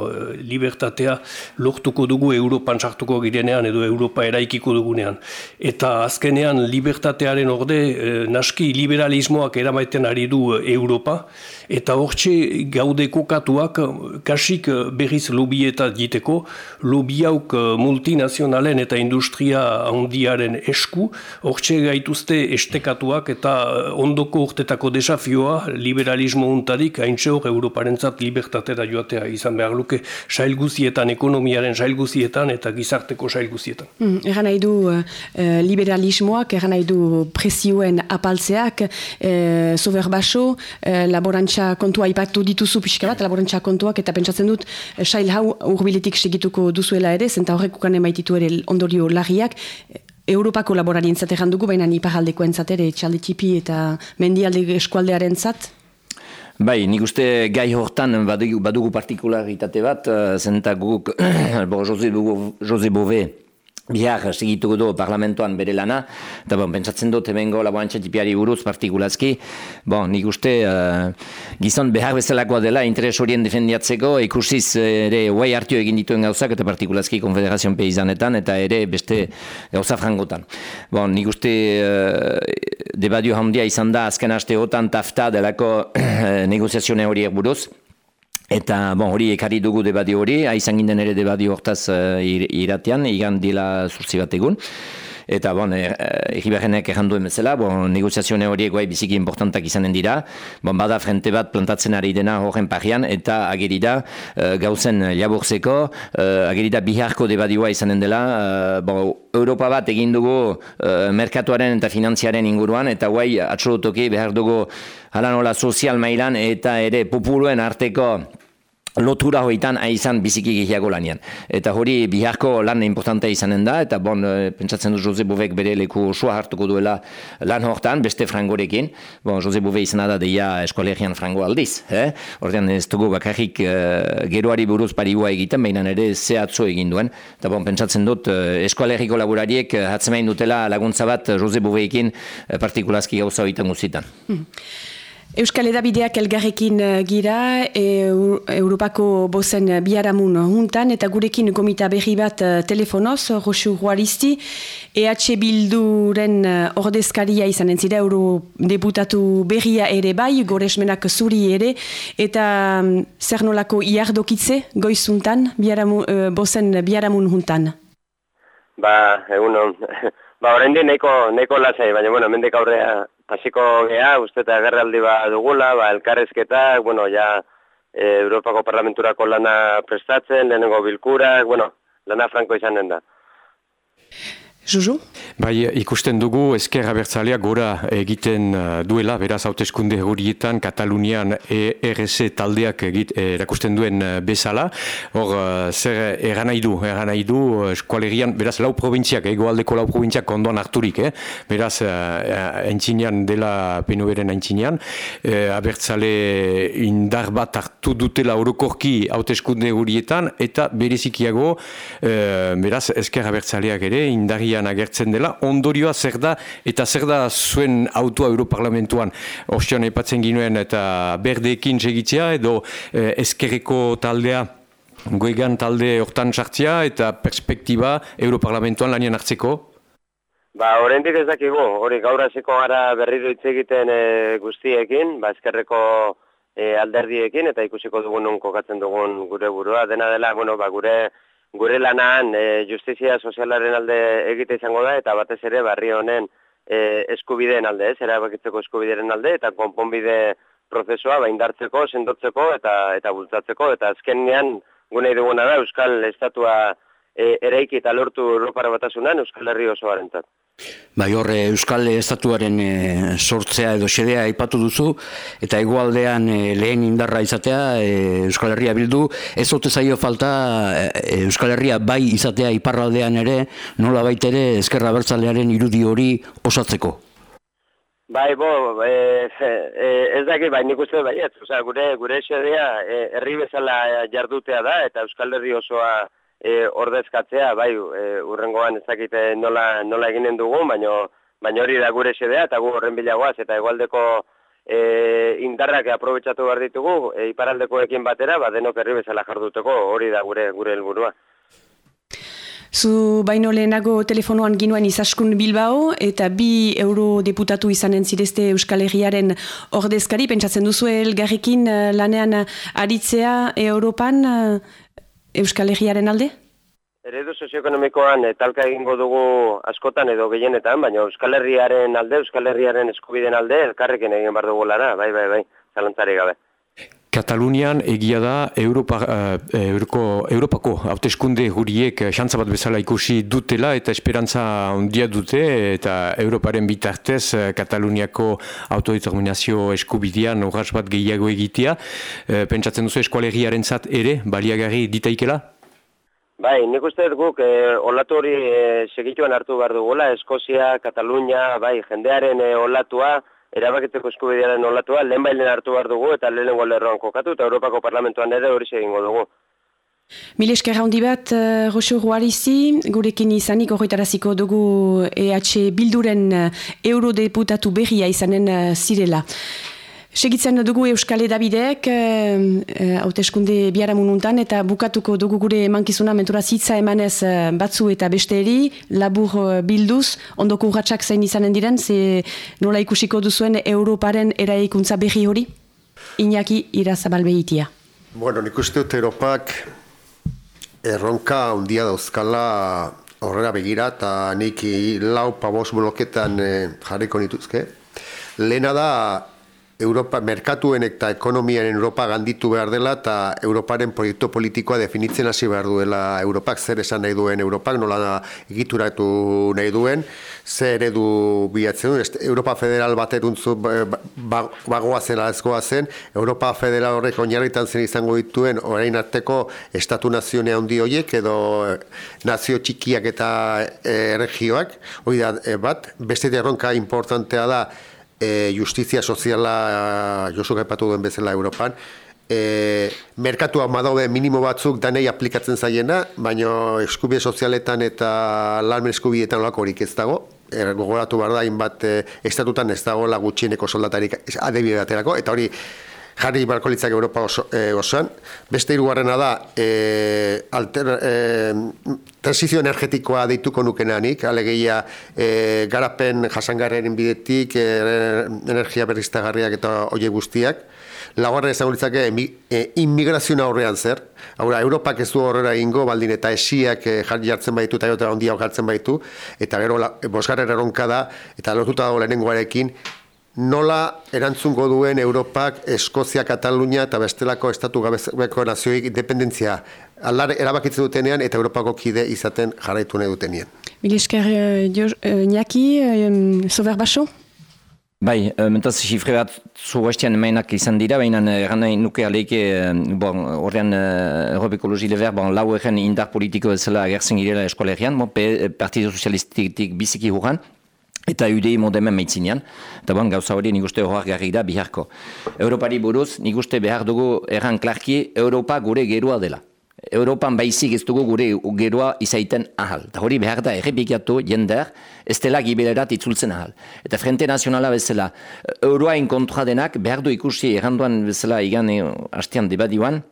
libertatea lortuko dugu Europan sartuko girenean edo Europa eraikiko dugunean. Eta azkenean libertatearen orde uh, naski liberalismoak eramaiten ari du Europa, eta hortxe gaude kokatuak kasik berriz lobieta diteko, lobiauk multinazionalen eta industria handiaren esku, hortxe gaituzte estek partekatuak eta ondoko urtetako desafioa liberalismo untarik haintxe hor Europarentzat libertatera joatea izan behar luke sail guzietan, ekonomiaren sail guzietan eta gizarteko sail guzietan. Mm, egan nahi du uh, liberalismoak, egan nahi du presioen apaltzeak, uh, sober baso, uh, laborantza kontua ipatu dituzu pixka bat, laborantza kontuak eta pentsatzen dut sail hau urbiletik segituko duzuela ere, zenta horrek ukan emaititu ere ondorio lagiak, Europako laborarien zateran dugu, baina niparaldeko entzatere, txalde eta mendialde eskualdearen zat, Bai, nik uste gai hortan badugu, badugu partikularitate bat, uh, zenta guk, (clears throat) Jose Bove, bihar segituko du parlamentoan bere lana, eta bon, pentsatzen dut hemengo laboantxatipiari buruz partikulazki, bon, nik uste uh, gizon behar bezalakoa dela interes horien defendiatzeko, ikusiz ere guai hartio egin dituen gauzak eta partikulazki konfederazion peizanetan eta ere beste gauza frangotan. Bon, nik uste uh, debadio handia izan da azken aste hotan tafta delako negoziazione horiek buruz, Eta bon, hori ekarri dugu debadi hori, haizan ginen ere debadi hortaz uh, iratean, igan dila zurtzi bat egun. Eta bon, egibarrenek er, errandu emezela, bon, negoziazione horiek guai biziki importantak izanen dira. Bon, bada frente bat plantatzen ari dena horren parian, eta agerida uh, gauzen laburzeko, uh, agerida biharko debadioa izanen dela. Uh, bon, Europa bat egin dugu uh, merkatuaren eta finantziaren inguruan, eta guai atxolotoki behar dugu halanola sozial mailan eta ere populuen arteko lotura hoitan aizan biziki gehiago lanian. Eta hori biharko lan importante izanen da, eta bon, e, pentsatzen du Jose Bovek bere leku osoa hartuko duela lan hortan, beste frangorekin. Bon, Jose Bove izan da deia eskolegian frango aldiz. Eh? Ordean ez dugu bakarrik e, geroari buruz paribua egiten, baina ere zehatzo egin duen. Eta bon, pentsatzen dut e, eskolegiko laborariek hatzemain dutela laguntza bat Jose Boveekin e, partikulazki gauza hoitan guzitan. Hmm. Euskal Edabideak elgarrekin eh, gira, e, Europako bozen biaramun juntan, eta gurekin gomita berri bat uh, telefonoz, Rosu Juaristi, EH Bilduren ordezkaria izan entzira, eurodeputatu berria ere bai, goresmenak zuri ere, eta um, zer nolako iardokitze goizuntan, biaramu, uh, bozen biaramun juntan? Ba, egunon, (laughs) ba, horrendi neko, neko lasai, baina, bueno, mendek aurrea hasiko gea, uste eta gerraldi ba dugula, ba, elkarrezketa, bueno, ja, e, Europako Parlamenturako lana prestatzen, lehenengo bilkurak, bueno, lana franko izanen da. Juju? Bai, ikusten dugu esker abertzalea gora egiten uh, duela, beraz hauteskunde horietan Katalunian ERS taldeak egit, erakusten duen uh, bezala. Hor, zer eran nahi du, eran nahi du, eskualerian, beraz lau provintziak, egoaldeko lau provintziak ondoan harturik, eh? beraz entzinean dela penuberen entzinean, abertzale indar bat hartu dutela orokorki hauteskunde horietan, eta berezikiago, beraz esker abertzaleak ere, indari agertzen dela, ondorioa zer da, eta zer da zuen autua Europarlamentuan, orsian epatzen ginuen eta berdeekin segitzea, edo eh, eskerreko taldea, goegan talde hortan sartzea, eta perspektiba Europarlamentuan lanien hartzeko? Ba, horrendik ez dakigu, hori gaur hasiko gara berri hitz egiten e, guztiekin, ba, eskerreko e, alderdiekin, eta ikusiko dugun non kokatzen dugun gure burua, dena dela, bueno, ba, gure gure lanaan e, justizia sozialaren alde egite izango da eta batez ere barri honen e, eskubideen alde, ez, erabakitzeko eskubideen alde eta konponbide prozesua baindartzeko, sendotzeko eta eta bultzatzeko eta azkenean gune duguna da Euskal Estatua e, eraiki eta lortu Europara batasunan Euskal Herri osoarentzat. Bai horre Euskal Estatuaren e, sortzea edo xedea aipatu duzu eta egualdean e, lehen indarra izatea e, Euskal Herria bildu ez ote zaio falta Euskal Herria bai izatea iparraldean ere nola baitere eskerra bertzalearen irudi hori osatzeko. Bai, bo, e, e, ez daki, bai, nik uste bai, ez, gure, gure xedea herri bezala jardutea da, eta Euskal Herri osoa e, ordezkatzea, bai, e, urrengoan ezakite nola, nola eginen dugu, baino, baino hori da gure xedea, eta gu horren bilagoaz, eta egualdeko e, indarrak aprobetsatu behar ditugu, e, iparaldeko ekin batera, ba, denok herri bezala jarduteko, hori da gure gure helburua. Zu baino lehenago telefonoan ginuen izaskun Bilbao eta bi eurodeputatu izanen zirezte Euskal Herriaren ordezkari, pentsatzen duzu elgarrekin lanean aritzea Europan Euskal Herriaren alde? Eredu sozioekonomikoan e, talka egingo dugu askotan edo gehienetan, baina Euskal Herriaren alde, Euskal Herriaren eskubiden alde, elkarrekin egin bar dugu lara, bai, bai, bai, zalantzari gabe. Katalunian egia da Europa, uh, Euroko, Europako hauteskunde huriek xantza bat bezala ikusi dutela eta esperantza ondia dute eta Europaren bitartez uh, Kataluniako autodeterminazio eskubidean horraz bat gehiago egitea. Uh, pentsatzen duzu eskualegiaren zat ere baliagarri ditaikela? Bai, nik uste guk eh, olatu hori eh, segituen hartu behar dugula, Eskozia, Katalunia, bai, jendearen eh, olatua, erabakitzeko eskubidearen olatua, lehen bailen hartu behar dugu eta lehen lerroan kokatu eta Europako Parlamentuan ere hori egingo dugu. Mil esker handi bat, uh, Roxo Ruarizi, gurekin izanik horretaraziko dugu EH Bilduren eurodeputatu berria izanen uh, zirela. Segitzen dugu Euskal Edabideek, eh, hauteskunde e, biaramununtan, eta bukatuko dugu gure emankizuna mentura zitza emanez eh, batzu eta besteri, labur eh, bilduz, ondoko urratxak zein izanen diren, ze nola ikusiko duzuen Europaren eraikuntza berri hori? Iñaki irazabalbe itia. Bueno, nik uste dut Europak erronka ondia dauzkala horrela begira, eta nik lau pabos bloketan jarriko nituzke. Lehena da Europa merkatuen eta ekonomiaren Europa ganditu behar dela eta Europaren proiektu politikoa definitzen hasi behar duela Europak. Zer esan nahi duen Europak nola egituratu nahi duen zer eredu bilatzen duen. Europa Federal bat eruntzu ba, ba, bagoa zela ezkoa zen. Europa Federal horrek oinarritan zen izango dituen orain arteko estatu nazione handi horiek edo nazio txikiak eta e, erregioak. Hori da e, bat beste erronka importantea da e, justizia soziala Josu gaipatu duen bezala Europan, e, merkatua madaude minimo batzuk danei aplikatzen zaiena, baina eskubide sozialetan eta lan eskubietan olako horik ez dago, er, gogoratu behar da, inbat e, estatutan ez dago lagutxieneko soldatarik adebide baterako, eta hori jarri barko litzak Europa oso, e, osoan. Beste irugarrena da, e, alter, e, transizio energetikoa deituko nukenanik, alegeia e, garapen jasangarren bidetik, e, energia berriztagarriak eta oie guztiak. Lagarra ezango litzake, e, inmigrazioa horrean zer. Haura, Europak ez du horrela ingo, baldin eta esiak e, jartzen baitu, eta jota ondia jartzen baitu, eta gero, bosgarren erronka da, eta lotuta dago lehenengoarekin, nola erantzungo duen Europak, Eskozia, Katalunia eta bestelako estatu gabeko nazioik independentzia aldar erabakitzen dutenean eta Europako kide izaten jarraitu nahi dutenean. Milesker, uh, Niaki, uh, baso? Bai, mentaz xifre bat zu emainak izan dira, baina eran nahi nuke aleike, bon, horrean Europeko Logi Lever, bon, lau egen indar politiko ezela agertzen girela eskolegian, bon, Partido Sozialistik biziki hurran, eta UDI modemen meitzinean, eta bon, gauza hori nik uste da biharko. Europari buruz, nik uste behar dugu erran klarki, Europa gure gerua dela. Europan baizik ez dugu gure gerua izaiten ahal. Eta hori behar da errepikiatu jender, ez dela gibelerat itzultzen ahal. Eta Frente Nazionala bezala, Euroa kontra denak behar du ikusi erranduan bezala igan e, hastean debadioan,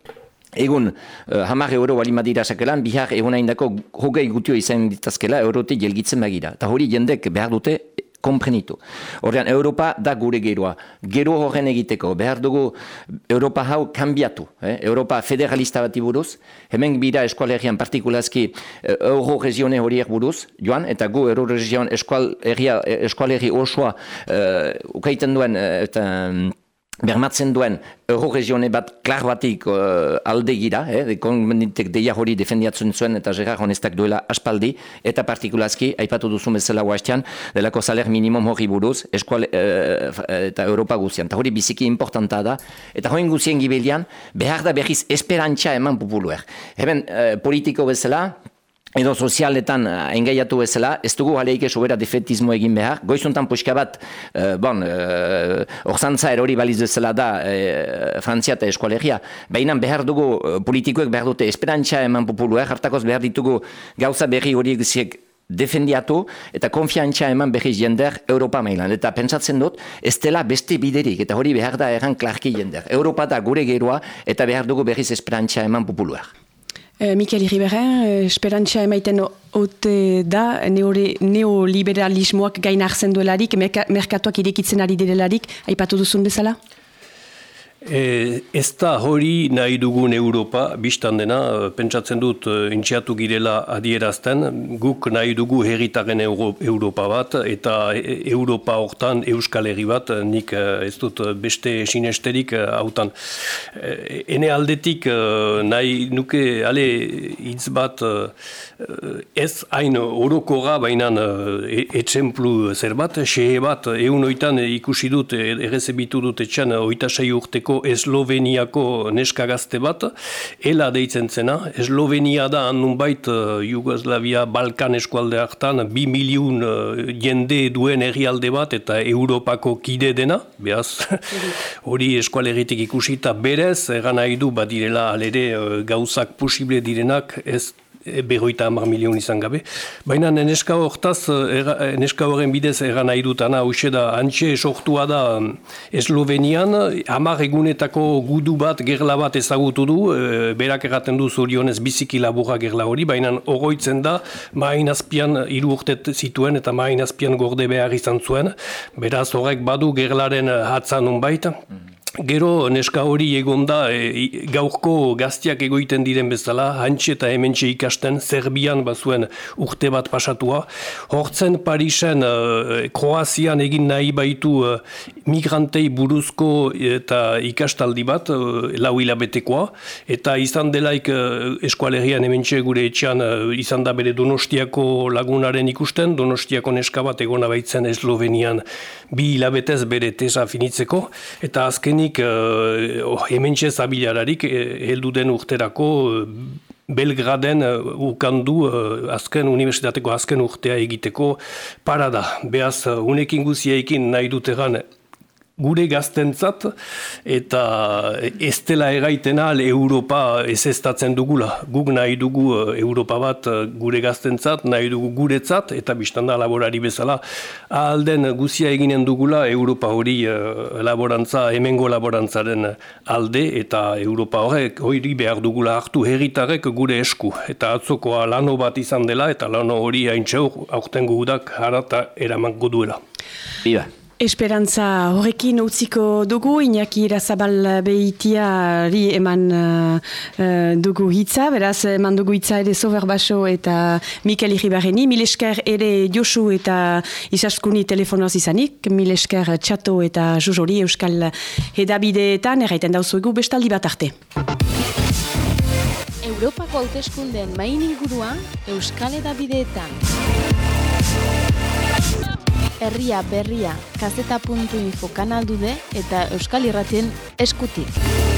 Egun, uh, hamar euro bali madira sakelan, bihar egun haindako hogei gutio izan ditazkela eurotik jelgitzen bagira. Eta hori jendek behar dute komprenitu. Horrean, Europa da gure geroa. Gero horren egiteko, behar dugu Europa hau kanbiatu. Eh? Europa federalista bat buruz, hemen bira eskualerian partikulazki uh, euro regione horiek buruz, joan, eta gu euro region eskualeri osoa uh, ukaiten duen, eta... Um, bermatzen duen euroregione bat klar batik uh, alde gira, eh, konbenditek deia hori defendiatzen zuen eta Gerard Honestak duela aspaldi, eta partikulazki, aipatu duzu bezala huastean, delako saler minimum hori buruz, eskual, uh, eta Europa guzian. Eta hori biziki importanta da, eta hori guzien gibelian, behar da behiz esperantza eman populuer. Heben, uh, politiko bezala, edo sozialetan eh, engaiatu bezala, ez dugu jaleik sobera defetismo egin behar. Goizuntan puxka bat, uh, bon, uh, erori baliz bezala da uh, Frantzia eta eskualegia, baina behar dugu politikoek behar dute esperantza eman populua, hartakoz behar ditugu gauza berri hori egiziek defendiatu eta konfiantza eman berriz jender Europa mailan. Eta pentsatzen dut, ez dela beste biderik, eta hori behar da erran klarki jender. Europa da gure geroa eta behar dugu berriz esperantza eman populuak. Uh, Mikel Iriberren, uh, esperantza emaiten ote da neoliberalismoak gain arzen duelarik, merkatuak irekitzen ari direlarik, aipatu duzun bezala? E, ez da hori nahi dugun Europa, biztan dena, e, pentsatzen dut e, intxeatu girela adierazten, guk nahi dugu herritaren Euro, Europa bat, eta e, Europa hortan Euskal Herri bat, nik ez dut beste sinesterik hautan. Ene aldetik nahi nuke, ale, hitz bat, ez hain orokora, baina etxemplu zer bat, xehe bat, egun oitan ikusi dut, errezebitu dut etxan, oitasai urteko Esloveniako neska gazte bat, ela deitzen zena, Eslovenia da nunbait uh, Jugoslavia Balkan eskualde hartan bi miliun uh, jende duen herrialde bat eta Europako kide dena, behaz, (laughs) hori eskualeritik ikusita berez, eran nahi du badirela alere uh, gauzak posible direnak ez berroita hamar milion izan gabe. Baina neska hortaz, neska horren bidez eran nahi dutana, hause da, antxe sortua da Eslovenian, hamar egunetako gudu bat, gerla bat ezagutu du, e, berak erraten du zorionez biziki laburra gerla hori, baina oroitzen da, main azpian hiru urtet zituen eta main azpian gorde behar izan zuen, beraz horrek badu gerlaren hatzan unbait. Gero neska hori egon da e, gaurko gaztiak egoiten diren bezala, hantxe eta hementxe ikasten, Zerbian bazuen urte bat pasatua. Hortzen Parisen, e, Kroazian egin nahi baitu e, migrantei buruzko eta ikastaldi bat, e, lau hilabetekoa, eta izan delaik e, eskualerian hementxe gure etxean e, izan da bere Donostiako lagunaren ikusten, Donostiako neska bat egona baitzen Eslovenian. Bi hilabetez bere tesa finitzeko, eta azken azkenik uh, oh, hemen txezabillararik eh, heldu den urterako uh, Belgraden ukandu azken universitateko azken urtea egiteko parada. Beaz, unekin guziaikin nahi dut egan gure gaztentzat eta ez dela eraitena Europa ez estatzen dugula. Guk nahi dugu eh, Europa bat eh, gure gaztentzat, nahi dugu guretzat eta biztanda laborari bezala. Alden guzia eginen dugula Europa hori uh, laborantza, hemengo laborantzaren alde eta Europa horrek hori behar dugula hartu herritarek gure esku. Eta atzokoa lano bat izan dela eta lano hori hain txau aurten gudak harata eraman duela. Iba. Esperantza horrekin utziko dugu, Iñaki Irazabal behitiari eman uh, dugu hitza, beraz eman dugu hitza ere Sober Baso eta Mikel Iribarreni, Milesker ere Josu eta Isaskuni telefonoz izanik, Milesker Txato eta Jujori Euskal Hedabideetan, erraiten dauzuegu bestaldi bat arte. Europako hauteskundeen main ingurua Euskal Hedabideetan. Herria berria kazeta.info kanal dude eta Euskal Irratien eskutik.